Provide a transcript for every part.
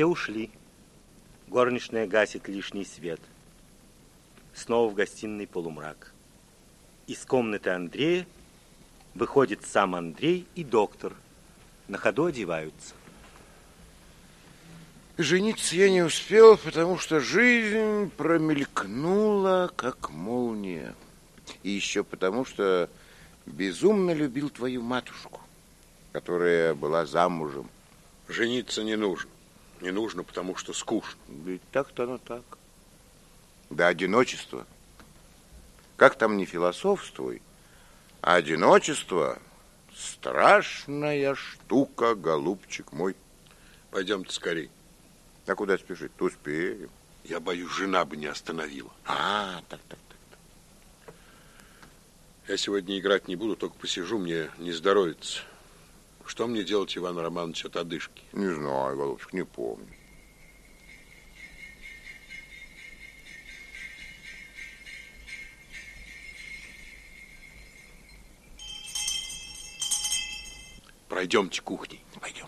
Все ушли. Горничная гасит лишний свет. Снова в гостиной полумрак. Из комнаты Андрея выходит сам Андрей и доктор. На ходу одеваются. Жениться я не успел, потому что жизнь промелькнула, как молния. И еще потому, что безумно любил твою матушку, которая была замужем. Жениться не нужно. Не нужно, потому что скучно. Ведь так-то оно так. Да одиночество. Как там не философствуй, а одиночество страшная штука, голубчик мой. Пойдемте скорей. А куда спешить? Успеем. Я боюсь, жена бы не остановила. А, так, так, так. Я сегодня играть не буду, только посижу, мне не здоровится. Что мне делать, Иван Романович, от одышки? Не знаю, голубчик, не помню. Пройдемте кухней. Пойдем.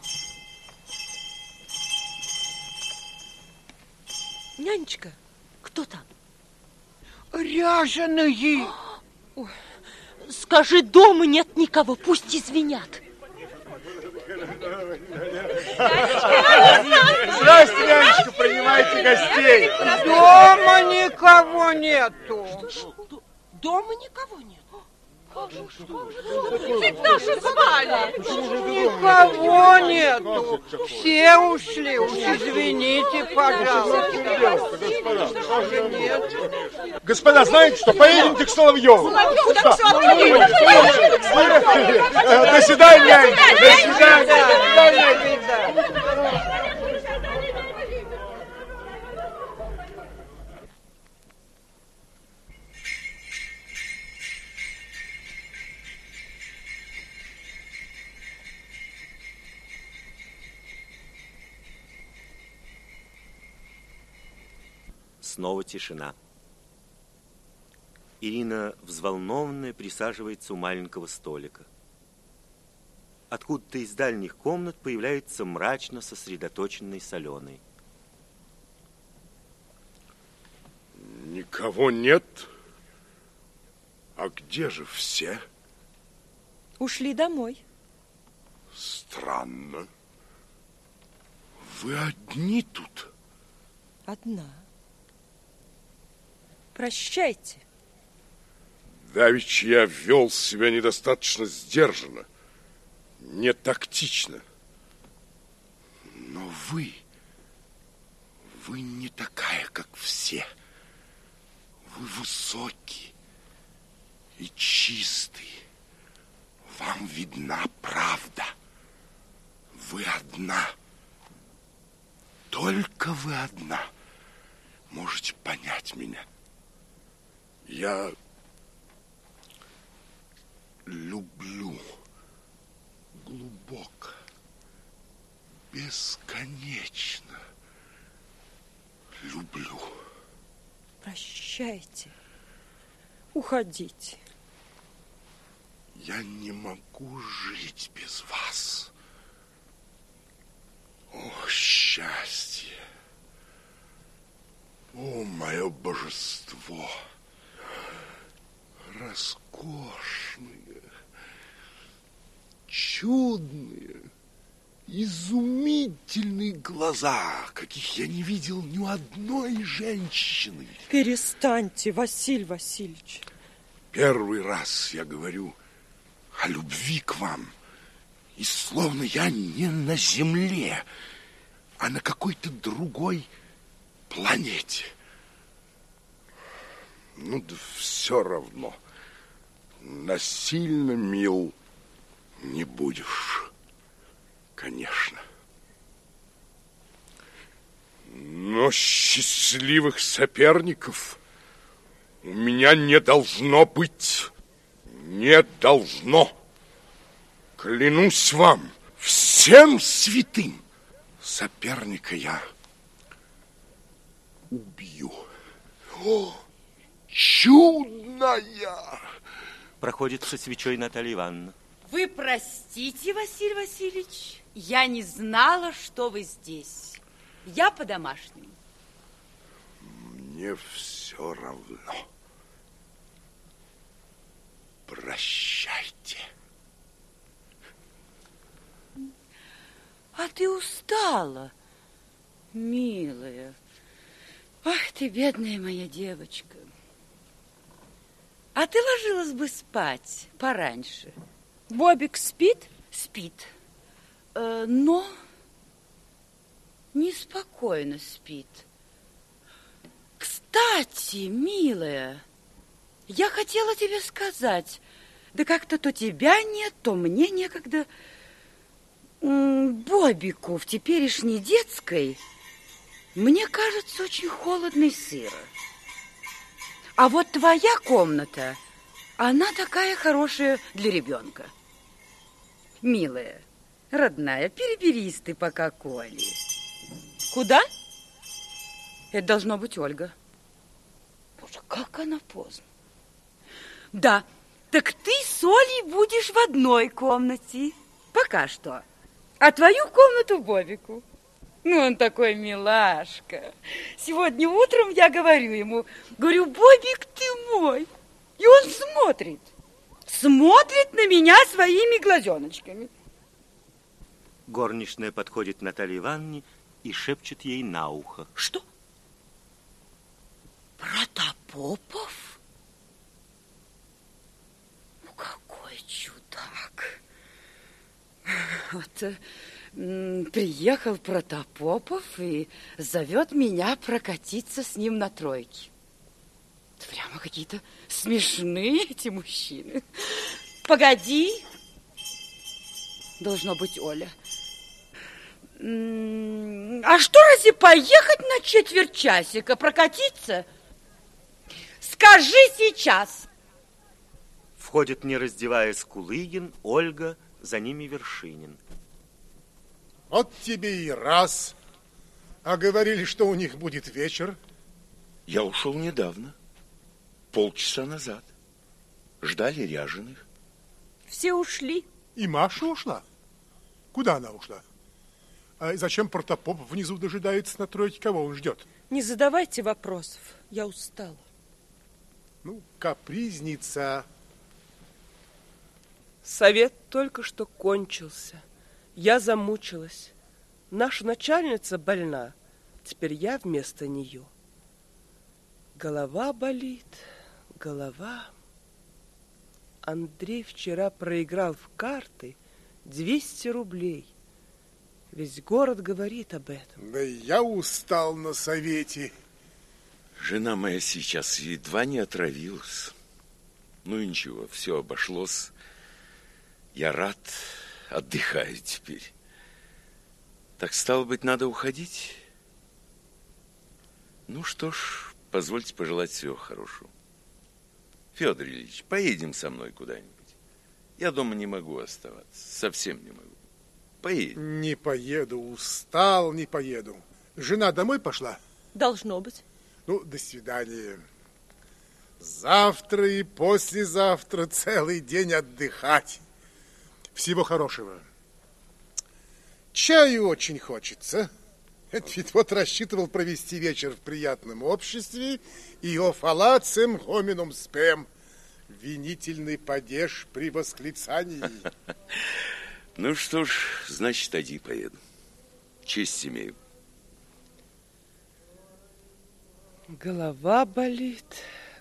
Нянечка, кто там? Ряженые! Скажи, дома нет никого, пусть извинят. Здравствуйте, Янечка, принимайте гостей. Дома никого нету. Дома никого нет. Ведь наши звали. Никого нету. Все ушли. Уж извините, пожалуйста. Господа, знаете что? Поедемте к Соловьеву. Соловьев, так Э, До свидания, до свидания. Снова тишина. Ирина, взволнованная, присаживается у маленького столика. Откуда-то из дальних комнат появляется мрачно сосредоточенный соленый. Никого нет? А где же все? Ушли домой. Странно. Вы одни тут? Одна. Прощайте. Давич я вел себя недостаточно сдержанно, не тактично. Но вы, вы не такая, как все. Вы высокий и чистый. Вам видна правда. Вы одна. Только вы одна можете понять меня. Я люблю глубоко, бесконечно люблю. Прощайте. Уходите. Я не могу жить без вас. О, счастье! О, мое божество! Роскошные, чудные, изумительные глаза, каких я не видел ни у одной женщины. Перестаньте, Василий Васильевич. Первый раз я говорю о любви к вам. И словно я не на земле, а на какой-то другой планете. Ну да все равно. Насильно мил не будешь, конечно. Но счастливых соперников у меня не должно быть. Не должно. Клянусь вам, Всем святым соперника я убью. О, чудная! Проходит со свечой Наталья Ивановна. Вы простите, Василий Васильевич, я не знала, что вы здесь. Я по-домашнему. Мне все равно. Прощайте. А ты устала, милая. Ах ты, бедная моя девочка. А ты ложилась бы спать пораньше. Бобик спит? Спит. Э, но неспокойно спит. Кстати, милая, я хотела тебе сказать, да как-то то тебя нет, то мне некогда. Бобику в теперешней детской, мне кажется, очень холодно и сыро. А вот твоя комната, она такая хорошая для ребенка. Милая, родная, переберись ты пока Коли. Куда? Это должно быть Ольга. Боже, как она поздно. Да, так ты с Олей будешь в одной комнате. Пока что. А твою комнату Бобику. Ну, он такой милашка. Сегодня утром я говорю ему, говорю, Бобик, ты мой. И он смотрит. Смотрит на меня своими глазеночками. Горничная подходит к Наталье Ивановне и шепчет ей на ухо. Что? Протопопов? Ну, какой чудак. Вот э, приехал Протопопов и зовет меня прокатиться с ним на тройке. Прямо какие-то смешные эти мужчины. Погоди. Должно быть Оля. А что, разве поехать на четверть часика, прокатиться? Скажи сейчас. Входит, не раздеваясь, Кулыгин, Ольга, за ними Вершинин. Вот тебе и раз. А говорили, что у них будет вечер. Я ушел недавно, полчаса назад. Ждали ряженых. Все ушли. И Маша ушла. Куда она ушла? А зачем протопоп внизу дожидается на тройке? Кого он ждет? Не задавайте вопросов. Я устала. Ну, капризница. Совет только что кончился. Я замучилась. Наша начальница больна. Теперь я вместо нее. Голова болит, голова. Андрей вчера проиграл в карты 200 рублей. Весь город говорит об этом. Да я устал на совете. Жена моя сейчас едва не отравилась. Ну и ничего, все обошлось. Я рад, отдыхаю теперь. Так стало быть, надо уходить? Ну что ж, позвольте пожелать всего хорошего. Федор Ильич, поедем со мной куда-нибудь. Я дома не могу оставаться, совсем не могу. Поедем. Не поеду, устал, не поеду. Жена домой пошла? Должно быть. Ну, до свидания. Завтра и послезавтра целый день отдыхать. Всего хорошего. Чаю очень хочется. Это ведь вот рассчитывал провести вечер в приятном обществе и офалацем гоминум спем. Винительный падеж при восклицании. Ну что ж, значит, один поеду. Честь имею. Голова болит,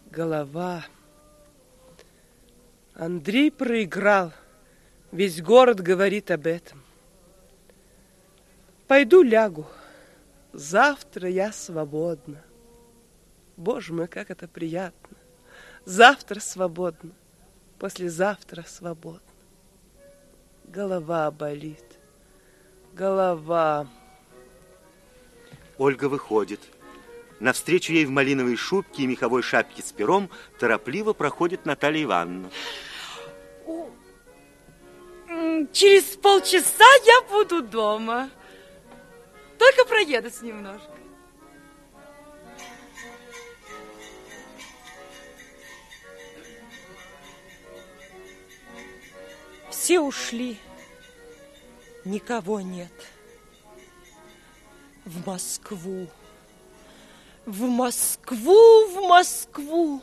голова. Андрей проиграл. Весь город говорит об этом. Пойду лягу. Завтра я свободна. Боже мой, как это приятно. Завтра свободна. Послезавтра свободна. Голова болит. Голова. Ольга выходит. Навстречу ей в малиновой шубке и меховой шапке с пером торопливо проходит Наталья Ивановна. Через полчаса я буду дома. Только проедусь немножко. Все ушли. Никого нет. В Москву. В Москву, в Москву.